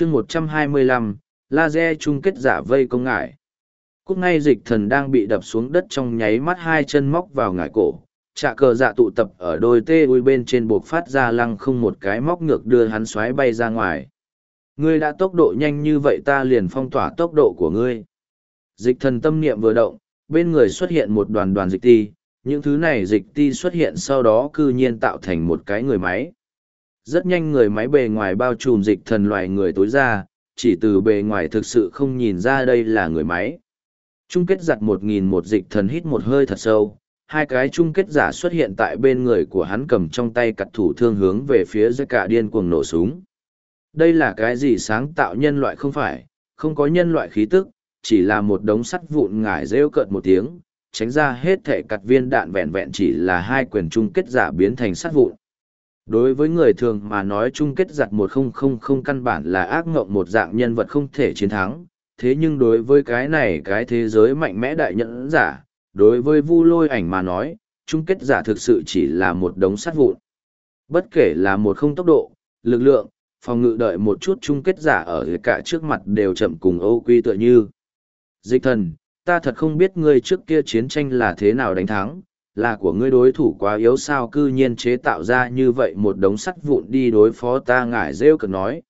chương một trăm hai mươi lăm, laser chung kết giả vây công ngải. Cúc ngay dịch thần đang bị đập xuống đất trong nháy mắt hai chân móc vào ngải cổ, trạ cờ dạ tụ tập ở đôi tê ui bên trên buộc phát ra lăng không một cái móc ngược đưa hắn xoáy bay ra ngoài. Ngươi đã tốc độ nhanh như vậy ta liền phong tỏa tốc độ của ngươi. Dịch thần tâm niệm vừa động, bên người xuất hiện một đoàn đoàn dịch ti, những thứ này dịch ti xuất hiện sau đó cư nhiên tạo thành một cái người máy rất nhanh người máy bề ngoài bao trùm dịch thần loài người tối ra, chỉ từ bề ngoài thực sự không nhìn ra đây là người máy. Chung kết giặt một nghìn một dịch thần hít một hơi thật sâu, hai cái chung kết giả xuất hiện tại bên người của hắn cầm trong tay cặt thủ thương hướng về phía dưới cả điên cuồng nổ súng. Đây là cái gì sáng tạo nhân loại không phải, không có nhân loại khí tức, chỉ là một đống sắt vụn ngải rêu cợt một tiếng, tránh ra hết thể cặt viên đạn vẹn vẹn chỉ là hai quyền chung kết giả biến thành sắt vụn đối với người thường mà nói chung kết giặt một không không không căn bản là ác ngộng một dạng nhân vật không thể chiến thắng. Thế nhưng đối với cái này cái thế giới mạnh mẽ đại nhẫn giả, đối với vu lôi ảnh mà nói, chung kết giả thực sự chỉ là một đống sắt vụn. Bất kể là một không tốc độ, lực lượng, phòng ngự đợi một chút chung kết giả ở cả trước mặt đều chậm cùng âu quy tựa như. Dịch thần, ta thật không biết ngươi trước kia chiến tranh là thế nào đánh thắng là của ngươi đối thủ quá yếu sao cư nhiên chế tạo ra như vậy một đống sắt vụn đi đối phó ta ngải rêu cực nói.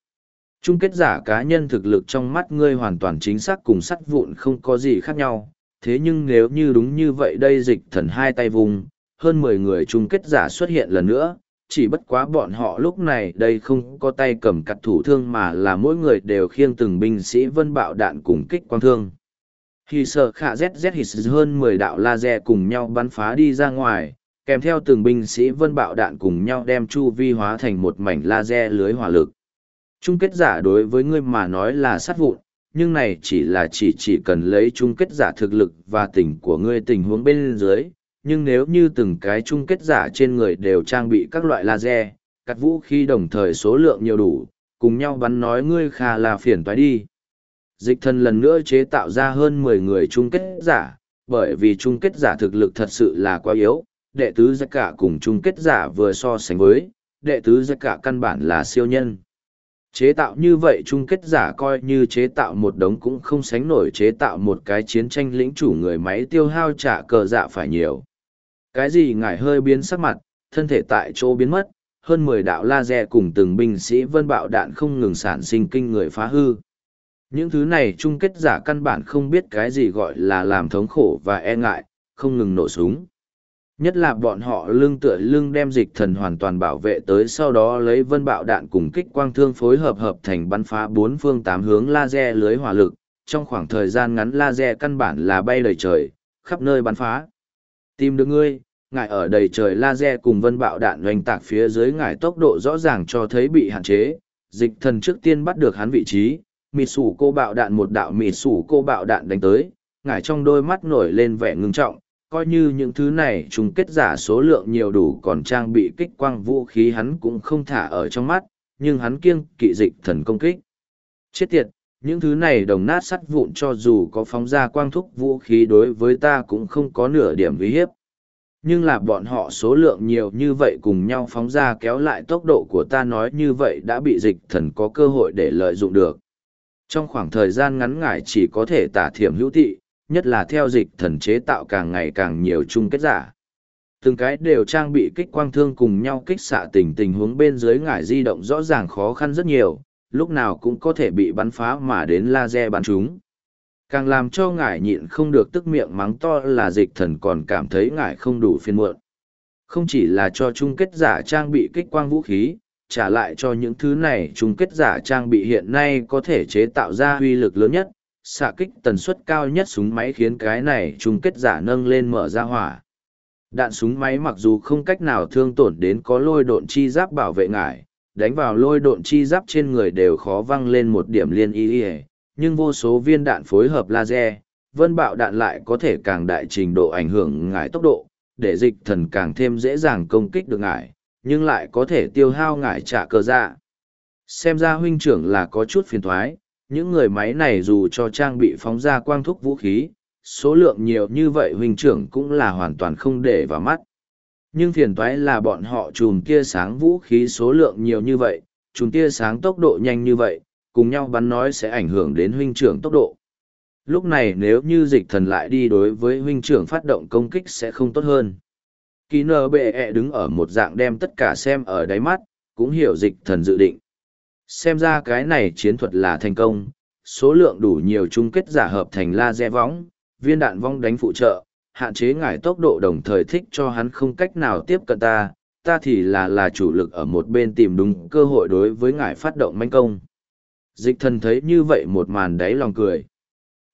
Chung kết giả cá nhân thực lực trong mắt ngươi hoàn toàn chính xác cùng sắt vụn không có gì khác nhau, thế nhưng nếu như đúng như vậy đây dịch thần hai tay vùng, hơn mười người chung kết giả xuất hiện lần nữa, chỉ bất quá bọn họ lúc này đây không có tay cầm cặt thủ thương mà là mỗi người đều khiêng từng binh sĩ vân bạo đạn cùng kích quang thương. Hì sợ khả ZZ hít hơn mười đạo laser cùng nhau bắn phá đi ra ngoài, kèm theo từng binh sĩ vân bạo đạn cùng nhau đem chu vi hóa thành một mảnh laser lưới hỏa lực. Chung kết giả đối với ngươi mà nói là sát vụn, nhưng này chỉ là chỉ chỉ cần lấy chung kết giả thực lực và tình của ngươi tình huống bên dưới, nhưng nếu như từng cái chung kết giả trên người đều trang bị các loại laser, cắt vũ khí đồng thời số lượng nhiều đủ, cùng nhau bắn nói ngươi khà là phiền toái đi dịch thần lần nữa chế tạo ra hơn mười người chung kết giả, bởi vì chung kết giả thực lực thật sự là quá yếu, đệ tứ giác cả cùng chung kết giả vừa so sánh với, đệ tứ giác cả căn bản là siêu nhân. Chế tạo như vậy chung kết giả coi như chế tạo một đống cũng không sánh nổi chế tạo một cái chiến tranh lĩnh chủ người máy tiêu hao trả cờ dạ phải nhiều. Cái gì ngải hơi biến sắc mặt, thân thể tại chỗ biến mất, hơn mười đạo laser cùng từng binh sĩ vân bạo đạn không ngừng sản sinh kinh người phá hư. Những thứ này chung kết giả căn bản không biết cái gì gọi là làm thống khổ và e ngại, không ngừng nổ súng. Nhất là bọn họ lưng tựa lưng đem dịch thần hoàn toàn bảo vệ tới sau đó lấy vân bạo đạn cùng kích quang thương phối hợp hợp thành bắn phá bốn phương tám hướng laser lưới hỏa lực. Trong khoảng thời gian ngắn laser căn bản là bay đầy trời, khắp nơi bắn phá. Tìm được ngươi, ngài ở đầy trời laser cùng vân bạo đạn doanh tạc phía dưới ngài tốc độ rõ ràng cho thấy bị hạn chế. Dịch thần trước tiên bắt được hắn vị trí, mịt sủ cô bạo đạn một đạo mịt sủ cô bạo đạn đánh tới, ngải trong đôi mắt nổi lên vẻ ngưng trọng, coi như những thứ này chung kết giả số lượng nhiều đủ còn trang bị kích quang vũ khí hắn cũng không thả ở trong mắt, nhưng hắn kiêng kỵ dịch thần công kích. Chết tiệt, những thứ này đồng nát sắt vụn cho dù có phóng ra quang thúc vũ khí đối với ta cũng không có nửa điểm uy hiếp. Nhưng là bọn họ số lượng nhiều như vậy cùng nhau phóng ra kéo lại tốc độ của ta nói như vậy đã bị dịch thần có cơ hội để lợi dụng được trong khoảng thời gian ngắn ngại chỉ có thể tả thiểm hữu thị, nhất là theo dịch thần chế tạo càng ngày càng nhiều chung kết giả. Từng cái đều trang bị kích quang thương cùng nhau kích xạ tình tình huống bên dưới ngải di động rõ ràng khó khăn rất nhiều, lúc nào cũng có thể bị bắn phá mà đến laser bắn chúng. Càng làm cho ngải nhịn không được tức miệng mắng to là dịch thần còn cảm thấy ngải không đủ phiên muộn. Không chỉ là cho chung kết giả trang bị kích quang vũ khí, trả lại cho những thứ này chung kết giả trang bị hiện nay có thể chế tạo ra uy lực lớn nhất, xạ kích tần suất cao nhất súng máy khiến cái này chung kết giả nâng lên mở ra hỏa. Đạn súng máy mặc dù không cách nào thương tổn đến có lôi độn chi giáp bảo vệ ngải, đánh vào lôi độn chi giáp trên người đều khó văng lên một điểm liên y nhưng vô số viên đạn phối hợp laser, vân bạo đạn lại có thể càng đại trình độ ảnh hưởng ngải tốc độ, để dịch thần càng thêm dễ dàng công kích được ngải, nhưng lại có thể tiêu hao ngải trả cờ dạ. Xem ra huynh trưởng là có chút phiền thoái, những người máy này dù cho trang bị phóng ra quang thúc vũ khí, số lượng nhiều như vậy huynh trưởng cũng là hoàn toàn không để vào mắt. Nhưng phiền toái là bọn họ chùm tia sáng vũ khí số lượng nhiều như vậy, chùm tia sáng tốc độ nhanh như vậy, cùng nhau bắn nói sẽ ảnh hưởng đến huynh trưởng tốc độ. Lúc này nếu như dịch thần lại đi đối với huynh trưởng phát động công kích sẽ không tốt hơn. Kỳ nờ bệ ẹ đứng ở một dạng đem tất cả xem ở đáy mắt, cũng hiểu dịch thần dự định. Xem ra cái này chiến thuật là thành công, số lượng đủ nhiều chung kết giả hợp thành laser võng, viên đạn vong đánh phụ trợ, hạn chế ngải tốc độ đồng thời thích cho hắn không cách nào tiếp cận ta, ta thì là là chủ lực ở một bên tìm đúng cơ hội đối với ngải phát động manh công. Dịch thần thấy như vậy một màn đáy lòng cười.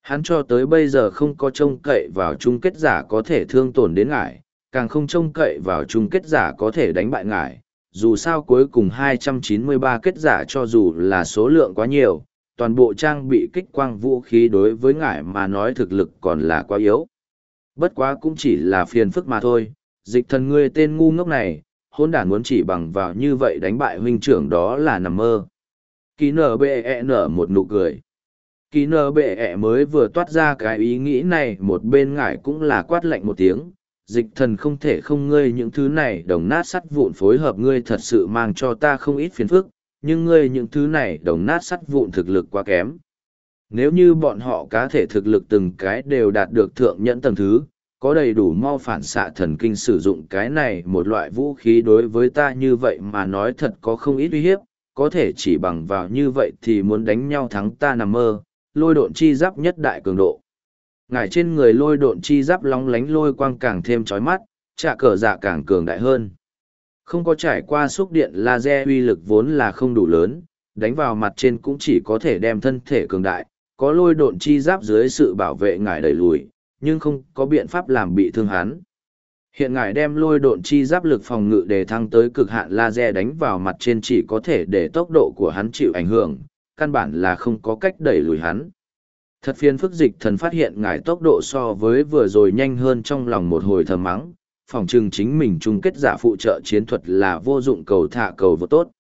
Hắn cho tới bây giờ không có trông cậy vào chung kết giả có thể thương tổn đến ngải, càng không trông cậy vào chung kết giả có thể đánh bại ngải. Dù sao cuối cùng 293 kết giả cho dù là số lượng quá nhiều, toàn bộ trang bị kích quang vũ khí đối với ngải mà nói thực lực còn là quá yếu. Bất quá cũng chỉ là phiền phức mà thôi, dịch thần ngươi tên ngu ngốc này, hôn đản muốn chỉ bằng vào như vậy đánh bại huynh trưởng đó là nằm mơ. Kỳ nở bệ ẹ nở một nụ cười. Kỳ nở bệ ẹ mới vừa toát ra cái ý nghĩ này một bên ngải cũng là quát lạnh một tiếng. Dịch thần không thể không ngươi những thứ này đồng nát sắt vụn phối hợp ngươi thật sự mang cho ta không ít phiền phức, nhưng ngươi những thứ này đồng nát sắt vụn thực lực quá kém. Nếu như bọn họ cá thể thực lực từng cái đều đạt được thượng nhẫn tầng thứ, có đầy đủ mau phản xạ thần kinh sử dụng cái này một loại vũ khí đối với ta như vậy mà nói thật có không ít uy hiếp, có thể chỉ bằng vào như vậy thì muốn đánh nhau thắng ta nằm mơ, lôi độn chi giáp nhất đại cường độ. Ngải trên người lôi độn chi giáp lóng lánh lôi quang càng thêm chói mắt, trả cờ dạ càng cường đại hơn. Không có trải qua xúc điện laser uy lực vốn là không đủ lớn, đánh vào mặt trên cũng chỉ có thể đem thân thể cường đại, có lôi độn chi giáp dưới sự bảo vệ ngải đẩy lùi, nhưng không có biện pháp làm bị thương hắn. Hiện ngải đem lôi độn chi giáp lực phòng ngự để thăng tới cực hạn laser đánh vào mặt trên chỉ có thể để tốc độ của hắn chịu ảnh hưởng, căn bản là không có cách đẩy lùi hắn. Thật phiền phức dịch thần phát hiện ngài tốc độ so với vừa rồi nhanh hơn trong lòng một hồi thầm mắng, phòng trừng chính mình chung kết giả phụ trợ chiến thuật là vô dụng cầu thả cầu vô tốt.